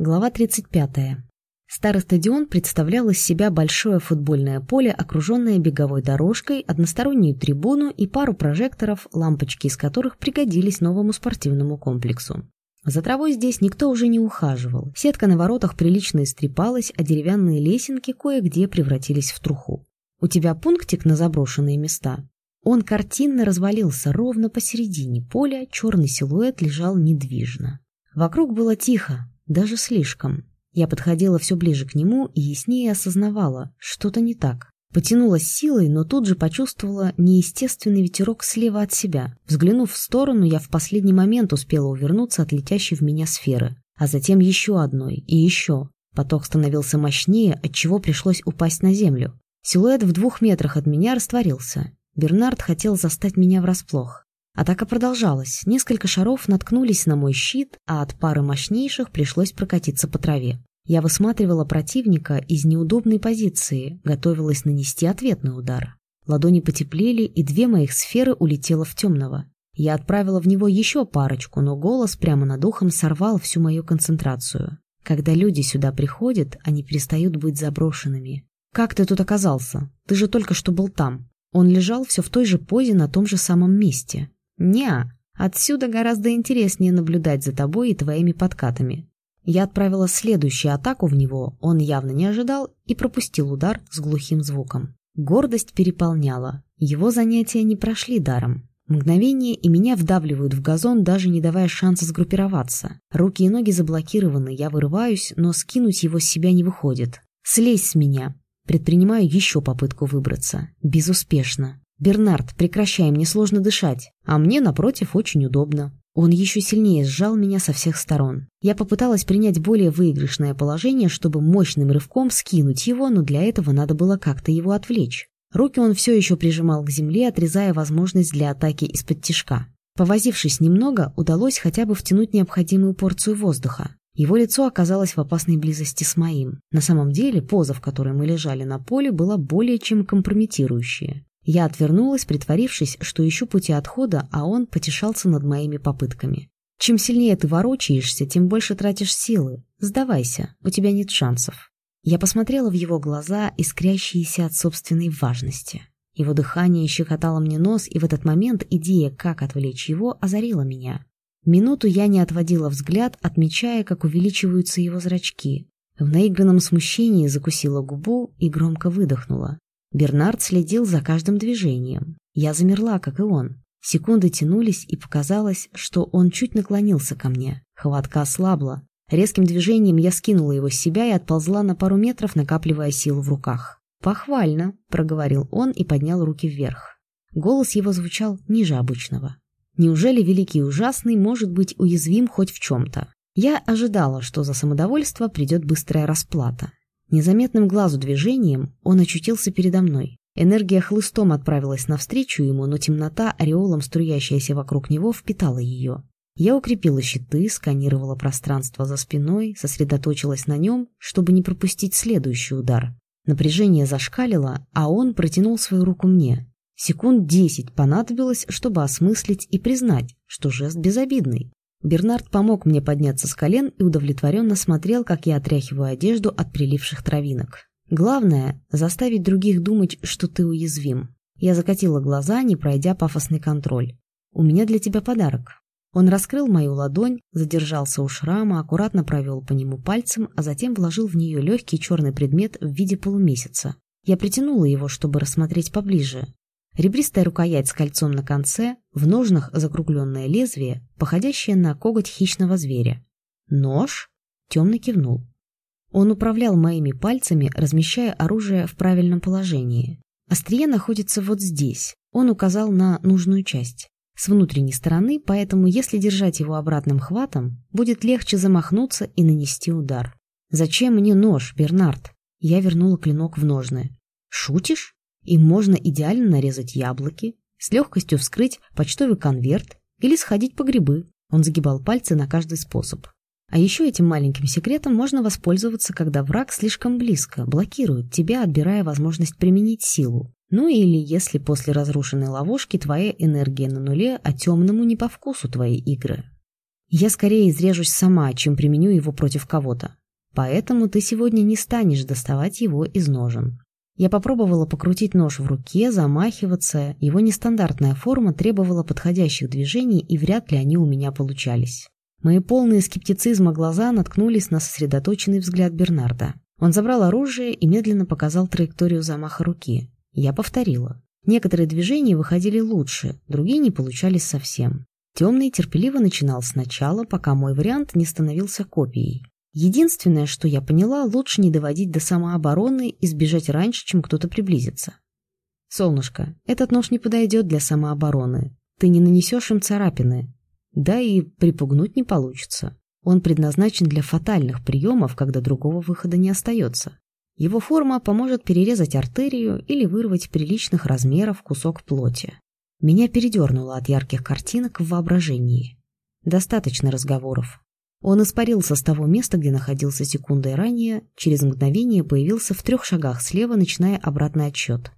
Глава 35. Старый стадион представлял из себя большое футбольное поле, окруженное беговой дорожкой, одностороннюю трибуну и пару прожекторов, лампочки из которых пригодились новому спортивному комплексу. За травой здесь никто уже не ухаживал. Сетка на воротах прилично истрепалась, а деревянные лесенки кое-где превратились в труху. «У тебя пунктик на заброшенные места?» Он картинно развалился ровно посередине поля, черный силуэт лежал недвижно. Вокруг было тихо, даже слишком. Я подходила все ближе к нему и яснее осознавала, что-то не так. Потянулась силой, но тут же почувствовала неестественный ветерок слева от себя. Взглянув в сторону, я в последний момент успела увернуться от летящей в меня сферы. А затем еще одной и еще. Поток становился мощнее, отчего пришлось упасть на землю. Силуэт в двух метрах от меня растворился. Бернард хотел застать меня врасплох. Атака продолжалась. Несколько шаров наткнулись на мой щит, а от пары мощнейших пришлось прокатиться по траве. Я высматривала противника из неудобной позиции, готовилась нанести ответный удар. Ладони потеплели, и две моих сферы улетело в темного. Я отправила в него еще парочку, но голос прямо над ухом сорвал всю мою концентрацию. Когда люди сюда приходят, они перестают быть заброшенными. «Как ты тут оказался? Ты же только что был там». Он лежал все в той же позе на том же самом месте. «Неа, отсюда гораздо интереснее наблюдать за тобой и твоими подкатами. Я отправила следующую атаку в него, он явно не ожидал и пропустил удар с глухим звуком. Гордость переполняла. Его занятия не прошли даром. Мгновение, и меня вдавливают в газон, даже не давая шанса сгруппироваться. Руки и ноги заблокированы, я вырываюсь, но скинуть его с себя не выходит. «Слезь с меня!» Предпринимаю еще попытку выбраться. Безуспешно. «Бернард, прекращай, мне сложно дышать. А мне, напротив, очень удобно. Он еще сильнее сжал меня со всех сторон. Я попыталась принять более выигрышное положение, чтобы мощным рывком скинуть его, но для этого надо было как-то его отвлечь. Руки он все еще прижимал к земле, отрезая возможность для атаки из-под тишка. Повозившись немного, удалось хотя бы втянуть необходимую порцию воздуха. Его лицо оказалось в опасной близости с моим. На самом деле, поза, в которой мы лежали на поле, была более чем компрометирующая. Я отвернулась, притворившись, что ищу пути отхода, а он потешался над моими попытками. Чем сильнее ты ворочаешься, тем больше тратишь силы. Сдавайся, у тебя нет шансов. Я посмотрела в его глаза, искрящиеся от собственной важности. Его дыхание щекотало мне нос, и в этот момент идея, как отвлечь его, озарила меня. Минуту я не отводила взгляд, отмечая, как увеличиваются его зрачки. В наигранном смущении закусила губу и громко выдохнула. Бернард следил за каждым движением. Я замерла, как и он. Секунды тянулись, и показалось, что он чуть наклонился ко мне. Хватка ослабла. Резким движением я скинула его с себя и отползла на пару метров, накапливая силу в руках. «Похвально», — проговорил он и поднял руки вверх. Голос его звучал ниже обычного. «Неужели Великий Ужасный может быть уязвим хоть в чем-то?» Я ожидала, что за самодовольство придет быстрая расплата. Незаметным глазу движением он очутился передо мной. Энергия хлыстом отправилась навстречу ему, но темнота, ореолом струящаяся вокруг него, впитала ее. Я укрепила щиты, сканировала пространство за спиной, сосредоточилась на нем, чтобы не пропустить следующий удар. Напряжение зашкалило, а он протянул свою руку мне. Секунд десять понадобилось, чтобы осмыслить и признать, что жест безобидный. Бернард помог мне подняться с колен и удовлетворенно смотрел, как я отряхиваю одежду от приливших травинок. Главное — заставить других думать, что ты уязвим. Я закатила глаза, не пройдя пафосный контроль. «У меня для тебя подарок». Он раскрыл мою ладонь, задержался у шрама, аккуратно провел по нему пальцем, а затем вложил в нее легкий черный предмет в виде полумесяца. Я притянула его, чтобы рассмотреть поближе. Ребристая рукоять с кольцом на конце, в ножнах закругленное лезвие, походящее на коготь хищного зверя. Нож? Темно кивнул. Он управлял моими пальцами, размещая оружие в правильном положении. Острие находится вот здесь. Он указал на нужную часть. С внутренней стороны, поэтому если держать его обратным хватом, будет легче замахнуться и нанести удар. «Зачем мне нож, Бернард?» Я вернула клинок в ножны. «Шутишь?» Им можно идеально нарезать яблоки, с легкостью вскрыть почтовый конверт или сходить по грибы. Он загибал пальцы на каждый способ. А еще этим маленьким секретом можно воспользоваться, когда враг слишком близко, блокирует тебя, отбирая возможность применить силу. Ну или если после разрушенной ловушки твоя энергия на нуле, а темному не по вкусу твои игры. Я скорее изрежусь сама, чем применю его против кого-то. Поэтому ты сегодня не станешь доставать его из ножен. Я попробовала покрутить нож в руке, замахиваться. Его нестандартная форма требовала подходящих движений, и вряд ли они у меня получались. Мои полные скептицизма глаза наткнулись на сосредоточенный взгляд Бернарда. Он забрал оружие и медленно показал траекторию замаха руки. Я повторила. Некоторые движения выходили лучше, другие не получались совсем. Темный терпеливо начинал сначала, пока мой вариант не становился копией. Единственное, что я поняла, лучше не доводить до самообороны и сбежать раньше, чем кто-то приблизится. «Солнышко, этот нож не подойдет для самообороны. Ты не нанесешь им царапины. Да и припугнуть не получится. Он предназначен для фатальных приемов, когда другого выхода не остается. Его форма поможет перерезать артерию или вырвать приличных размеров кусок плоти. Меня передернуло от ярких картинок в воображении. Достаточно разговоров. Он испарился с того места, где находился секундой ранее, через мгновение появился в трех шагах слева, начиная обратный отсчет.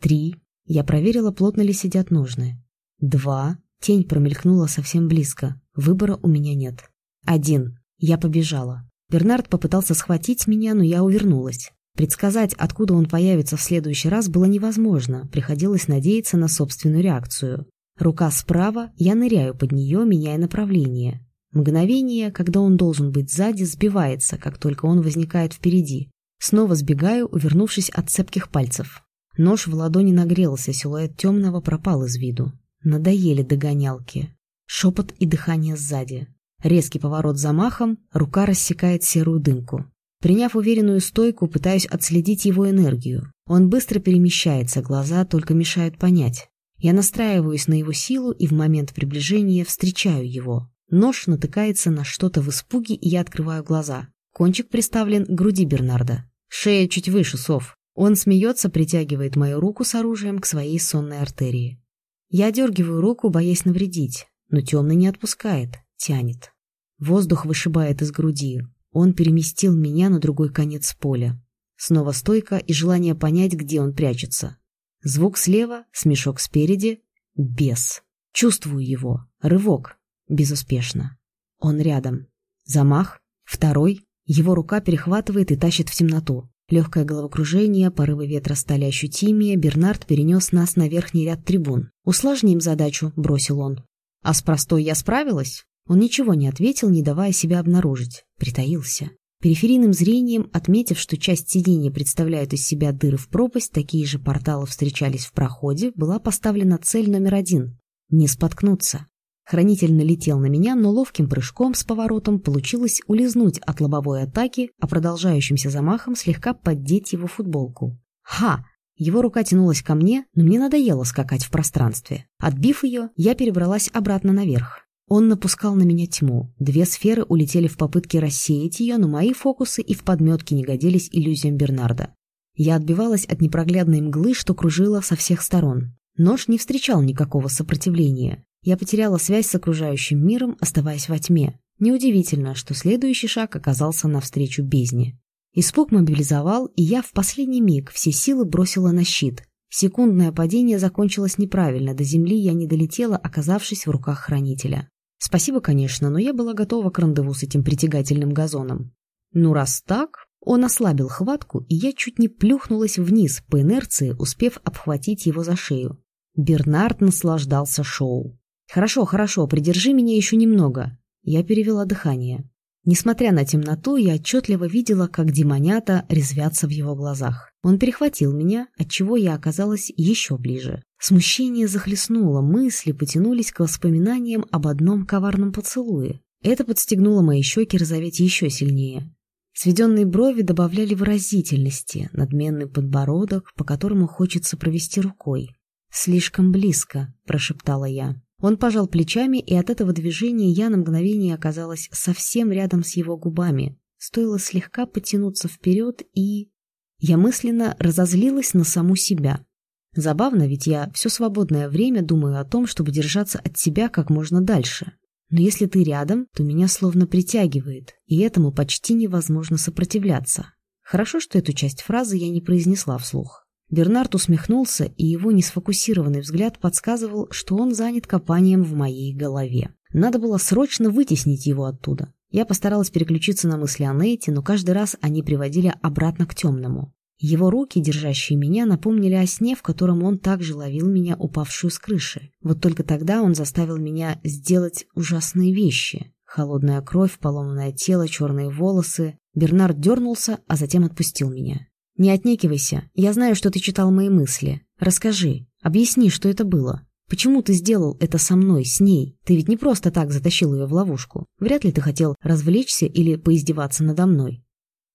Три. Я проверила, плотно ли сидят ножны. Два. Тень промелькнула совсем близко. Выбора у меня нет. Один. Я побежала. Бернард попытался схватить меня, но я увернулась. Предсказать, откуда он появится в следующий раз, было невозможно. Приходилось надеяться на собственную реакцию. Рука справа, я ныряю под нее, меняя направление. Мгновение, когда он должен быть сзади, сбивается, как только он возникает впереди. Снова сбегаю, увернувшись от цепких пальцев. Нож в ладони нагрелся, силуэт темного пропал из виду. Надоели догонялки. Шепот и дыхание сзади. Резкий поворот замахом, рука рассекает серую дымку. Приняв уверенную стойку, пытаюсь отследить его энергию. Он быстро перемещается, глаза только мешают понять. Я настраиваюсь на его силу и в момент приближения встречаю его. Нож натыкается на что-то в испуге, и я открываю глаза. Кончик приставлен к груди Бернарда. Шея чуть выше сов. Он смеется, притягивает мою руку с оружием к своей сонной артерии. Я дергиваю руку, боясь навредить, но темный не отпускает, тянет. Воздух вышибает из груди. Он переместил меня на другой конец поля. Снова стойка и желание понять, где он прячется. Звук слева, смешок спереди. Бес. Чувствую его. Рывок. Безуспешно. Он рядом. Замах. Второй. Его рука перехватывает и тащит в темноту. Легкое головокружение, порывы ветра стали ощутимее, Бернард перенес нас на верхний ряд трибун. «Усложним задачу», — бросил он. «А с простой я справилась?» Он ничего не ответил, не давая себя обнаружить. Притаился. Периферийным зрением, отметив, что часть сиденья представляет из себя дыры в пропасть, такие же порталы встречались в проходе, была поставлена цель номер один — не споткнуться. Хранитель налетел на меня, но ловким прыжком с поворотом получилось улизнуть от лобовой атаки, а продолжающимся замахом слегка поддеть его футболку. Ха! Его рука тянулась ко мне, но мне надоело скакать в пространстве. Отбив ее, я перебралась обратно наверх. Он напускал на меня тьму. Две сферы улетели в попытке рассеять ее, но мои фокусы и в подметке не годились иллюзиям Бернарда. Я отбивалась от непроглядной мглы, что кружила со всех сторон. Нож не встречал никакого сопротивления. Я потеряла связь с окружающим миром, оставаясь во тьме. Неудивительно, что следующий шаг оказался навстречу бездне. Испуг мобилизовал, и я в последний миг все силы бросила на щит. Секундное падение закончилось неправильно, до земли я не долетела, оказавшись в руках хранителя. Спасибо, конечно, но я была готова к рандеву с этим притягательным газоном. Ну, раз так, он ослабил хватку, и я чуть не плюхнулась вниз по инерции, успев обхватить его за шею. Бернард наслаждался шоу. «Хорошо, хорошо, придержи меня еще немного». Я перевела дыхание. Несмотря на темноту, я отчетливо видела, как демонята резвятся в его глазах. Он перехватил меня, отчего я оказалась еще ближе. Смущение захлестнуло, мысли потянулись к воспоминаниям об одном коварном поцелуе. Это подстегнуло мои щеки розоветь еще сильнее. Сведенные брови добавляли выразительности, надменный подбородок, по которому хочется провести рукой. «Слишком близко», — прошептала я. Он пожал плечами, и от этого движения я на мгновение оказалась совсем рядом с его губами. Стоило слегка потянуться вперед, и... Я мысленно разозлилась на саму себя. Забавно, ведь я все свободное время думаю о том, чтобы держаться от тебя как можно дальше. Но если ты рядом, то меня словно притягивает, и этому почти невозможно сопротивляться. Хорошо, что эту часть фразы я не произнесла вслух. Бернард усмехнулся, и его несфокусированный взгляд подсказывал, что он занят копанием в моей голове. Надо было срочно вытеснить его оттуда. Я постаралась переключиться на мысли о Нейте, но каждый раз они приводили обратно к темному. Его руки, держащие меня, напомнили о сне, в котором он также ловил меня, упавшую с крыши. Вот только тогда он заставил меня сделать ужасные вещи. Холодная кровь, поломанное тело, черные волосы. Бернард дернулся, а затем отпустил меня. «Не отнекивайся. Я знаю, что ты читал мои мысли. Расскажи. Объясни, что это было. Почему ты сделал это со мной, с ней? Ты ведь не просто так затащил ее в ловушку. Вряд ли ты хотел развлечься или поиздеваться надо мной».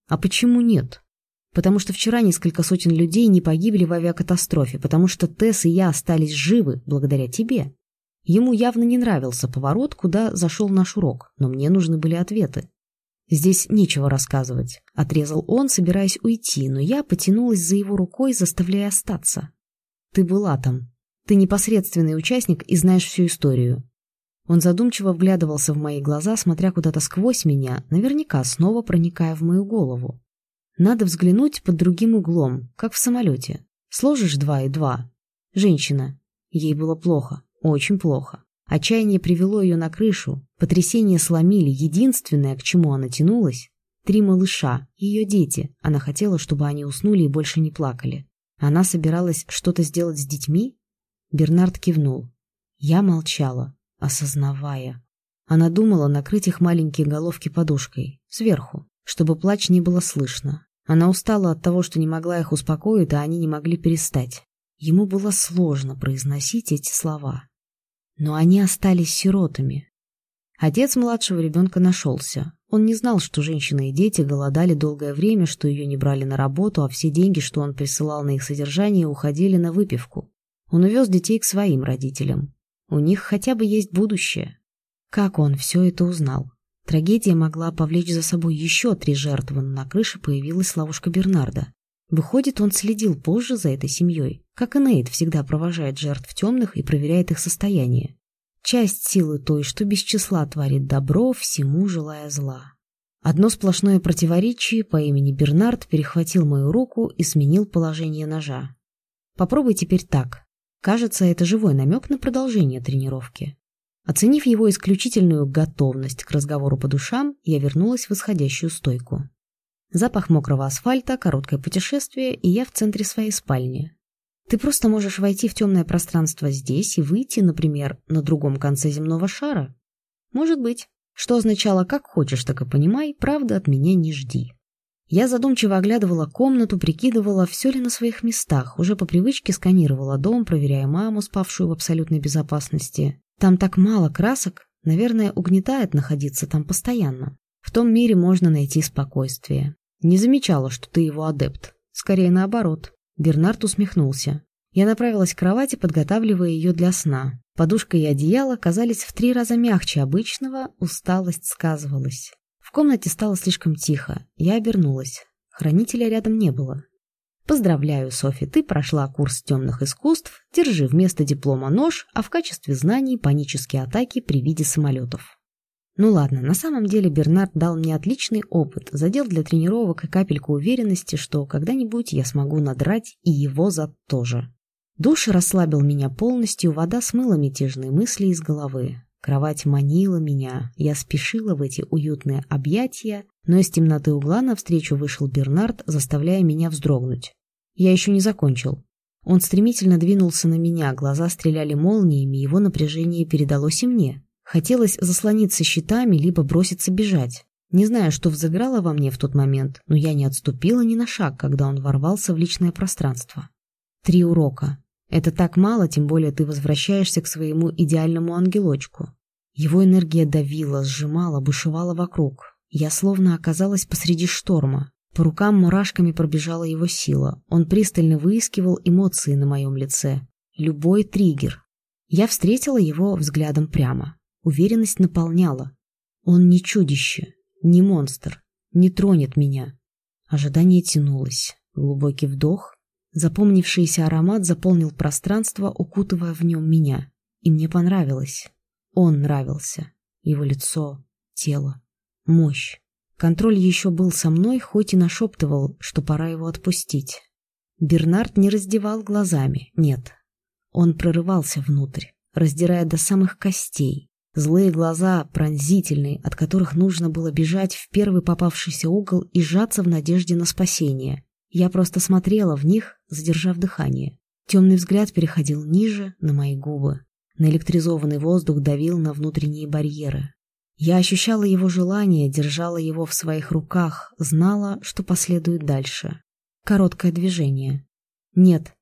«А почему нет?» «Потому что вчера несколько сотен людей не погибли в авиакатастрофе, потому что Тесс и я остались живы благодаря тебе. Ему явно не нравился поворот, куда зашел наш урок, но мне нужны были ответы. «Здесь нечего рассказывать», — отрезал он, собираясь уйти, но я потянулась за его рукой, заставляя остаться. «Ты была там. Ты непосредственный участник и знаешь всю историю». Он задумчиво вглядывался в мои глаза, смотря куда-то сквозь меня, наверняка снова проникая в мою голову. Надо взглянуть под другим углом, как в самолете. Сложишь два и два. Женщина. Ей было плохо, очень плохо. Отчаяние привело ее на крышу, потрясение сломили, единственное, к чему она тянулась — три малыша, ее дети. Она хотела, чтобы они уснули и больше не плакали. Она собиралась что-то сделать с детьми? Бернард кивнул. Я молчала, осознавая. Она думала накрыть их маленькие головки подушкой, сверху, чтобы плач не было слышно. Она устала от того, что не могла их успокоить, а они не могли перестать. Ему было сложно произносить эти слова но они остались сиротами. Отец младшего ребенка нашелся. Он не знал, что женщины и дети голодали долгое время, что ее не брали на работу, а все деньги, что он присылал на их содержание, уходили на выпивку. Он увез детей к своим родителям. У них хотя бы есть будущее. Как он все это узнал? Трагедия могла повлечь за собой еще три жертвы, но на крыше появилась ловушка Бернарда. Выходит, он следил позже за этой семьей, как и Нейт всегда провожает жертв темных и проверяет их состояние. Часть силы той, что без числа творит добро, всему желая зла. Одно сплошное противоречие по имени Бернард перехватил мою руку и сменил положение ножа. Попробуй теперь так. Кажется, это живой намек на продолжение тренировки. Оценив его исключительную готовность к разговору по душам, я вернулась в исходящую стойку. Запах мокрого асфальта, короткое путешествие, и я в центре своей спальни. Ты просто можешь войти в темное пространство здесь и выйти, например, на другом конце земного шара. Может быть. Что означало «как хочешь, так и понимай, правда от меня не жди». Я задумчиво оглядывала комнату, прикидывала, все ли на своих местах, уже по привычке сканировала дом, проверяя маму, спавшую в абсолютной безопасности. Там так мало красок, наверное, угнетает находиться там постоянно. В том мире можно найти спокойствие. Не замечала, что ты его адепт. Скорее наоборот. Бернард усмехнулся. Я направилась к кровати, подготавливая ее для сна. Подушка и одеяло казались в три раза мягче обычного, усталость сказывалась. В комнате стало слишком тихо. Я обернулась. Хранителя рядом не было. Поздравляю, Софи, ты прошла курс темных искусств. Держи вместо диплома нож, а в качестве знаний панические атаки при виде самолетов. Ну ладно, на самом деле Бернард дал мне отличный опыт, задел для тренировок и капельку уверенности, что когда-нибудь я смогу надрать и его зад тоже. Душ расслабил меня полностью, вода смыла мятежные мысли из головы. Кровать манила меня, я спешила в эти уютные объятия, но из темноты угла навстречу вышел Бернард, заставляя меня вздрогнуть. Я еще не закончил. Он стремительно двинулся на меня, глаза стреляли молниями, его напряжение передалось и мне. Хотелось заслониться щитами, либо броситься бежать. Не знаю, что взыграло во мне в тот момент, но я не отступила ни на шаг, когда он ворвался в личное пространство. Три урока. Это так мало, тем более ты возвращаешься к своему идеальному ангелочку. Его энергия давила, сжимала, бушевала вокруг. Я словно оказалась посреди шторма. По рукам мурашками пробежала его сила. Он пристально выискивал эмоции на моем лице. Любой триггер. Я встретила его взглядом прямо. Уверенность наполняла. Он не чудище, не монстр, не тронет меня. Ожидание тянулось. Глубокий вдох. Запомнившийся аромат заполнил пространство, укутывая в нем меня. И мне понравилось. Он нравился. Его лицо, тело, мощь. Контроль еще был со мной, хоть и нашептывал, что пора его отпустить. Бернард не раздевал глазами, нет. Он прорывался внутрь, раздирая до самых костей. Злые глаза, пронзительные, от которых нужно было бежать в первый попавшийся угол и сжаться в надежде на спасение. Я просто смотрела в них, задержав дыхание. Темный взгляд переходил ниже, на мои губы. Наэлектризованный воздух давил на внутренние барьеры. Я ощущала его желание, держала его в своих руках, знала, что последует дальше. Короткое движение. «Нет».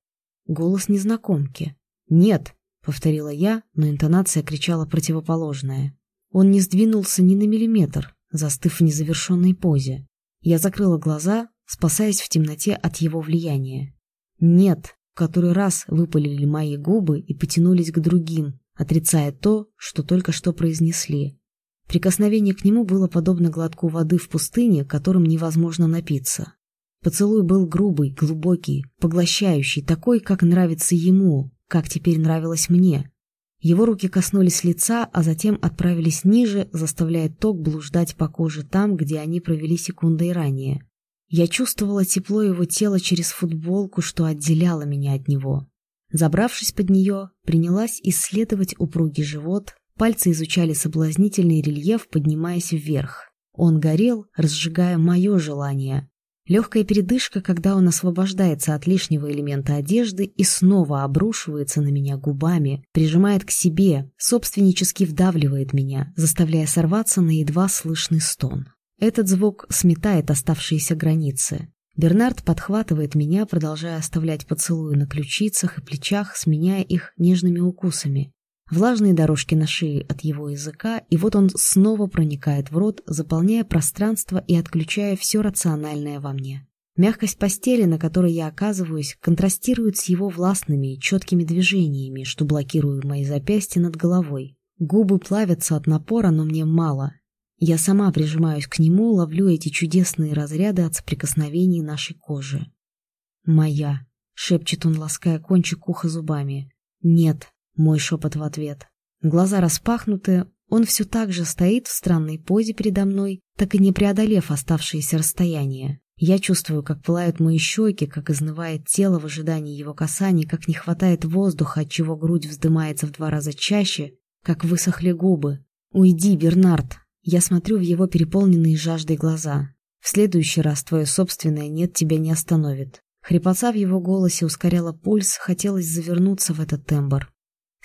Голос незнакомки. «Нет», — повторила я, но интонация кричала противоположное. Он не сдвинулся ни на миллиметр, застыв в незавершенной позе. Я закрыла глаза, спасаясь в темноте от его влияния. «Нет», в который раз выпалили мои губы и потянулись к другим, отрицая то, что только что произнесли. Прикосновение к нему было подобно глотку воды в пустыне, которым невозможно напиться. Поцелуй был грубый, глубокий, поглощающий, такой, как нравится ему, как теперь нравилось мне. Его руки коснулись лица, а затем отправились ниже, заставляя ток блуждать по коже там, где они провели секундой ранее. Я чувствовала тепло его тела через футболку, что отделяло меня от него. Забравшись под нее, принялась исследовать упругий живот, пальцы изучали соблазнительный рельеф, поднимаясь вверх. Он горел, разжигая мое желание. Легкая передышка, когда он освобождается от лишнего элемента одежды и снова обрушивается на меня губами, прижимает к себе, собственнически вдавливает меня, заставляя сорваться на едва слышный стон. Этот звук сметает оставшиеся границы. Бернард подхватывает меня, продолжая оставлять поцелуи на ключицах и плечах, сменяя их нежными укусами. Влажные дорожки на шее от его языка, и вот он снова проникает в рот, заполняя пространство и отключая все рациональное во мне. Мягкость постели, на которой я оказываюсь, контрастирует с его властными и четкими движениями, что блокируют мои запястья над головой. Губы плавятся от напора, но мне мало. Я сама прижимаюсь к нему, ловлю эти чудесные разряды от соприкосновений нашей кожи. «Моя», — шепчет он, лаская кончик уха зубами. «Нет», — мой шепот в ответ. Глаза распахнуты, он все так же стоит в странной позе передо мной, так и не преодолев оставшееся расстояние. Я чувствую, как пылают мои щеки, как изнывает тело в ожидании его касаний, как не хватает воздуха, отчего грудь вздымается в два раза чаще, как высохли губы. «Уйди, Бернард!» Я смотрю в его переполненные жаждой глаза. В следующий раз твое собственное «нет» тебя не остановит. Хрипотца в его голосе ускоряла пульс, хотелось завернуться в этот тембр.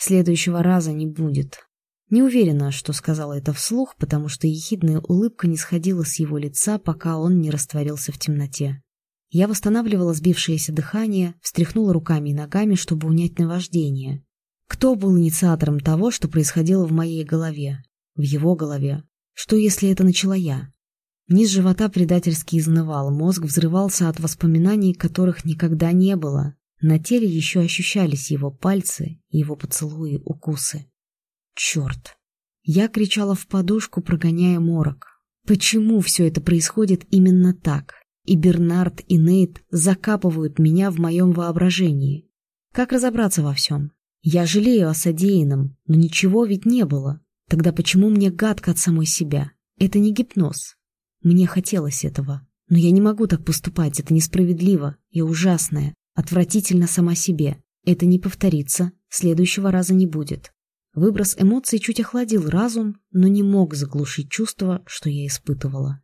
Следующего раза не будет. Не уверена, что сказала это вслух, потому что ехидная улыбка не сходила с его лица, пока он не растворился в темноте. Я восстанавливала сбившееся дыхание, встряхнула руками и ногами, чтобы унять наваждение. Кто был инициатором того, что происходило в моей голове? В его голове? Что, если это начала я? Низ живота предательски изнывал, мозг взрывался от воспоминаний, которых никогда не было. На теле еще ощущались его пальцы, его поцелуи, укусы. Черт! Я кричала в подушку, прогоняя морок. Почему все это происходит именно так? И Бернард, и Нейт закапывают меня в моем воображении. Как разобраться во всем? Я жалею о содеянном, но ничего ведь не было. Тогда почему мне гадко от самой себя? Это не гипноз. Мне хотелось этого. Но я не могу так поступать, это несправедливо и ужасное, отвратительно сама себе. Это не повторится, следующего раза не будет. Выброс эмоций чуть охладил разум, но не мог заглушить чувство, что я испытывала.